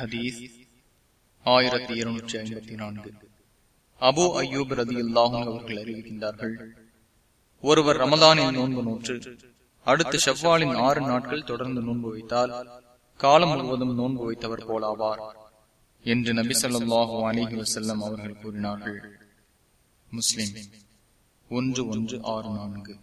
ஹதீஸ் ஆயிரத்தி இருநூற்றி ஐம்பத்தி நான்கு. அபு அய்யூப் ரதி அல்லாஹும் அவர்கள் அறிவிக்கின்றார்கள் ஒருவர் ரமலானின் நோன்பு நோற்று அடுத்து செவ்வாலின் ஆறு நாட்கள் தொடர்ந்து நோன்பு வைத்தால் காலம் முழுவதும் நோன்பு வைத்தவர் போலாவார் என்று நபி சொல்லாஹு அலிஹி வசல்லம் அவர்கள் கூறினார்கள். முஸ்லிம் ஒன்று ஒன்று ஆறு நான்கு.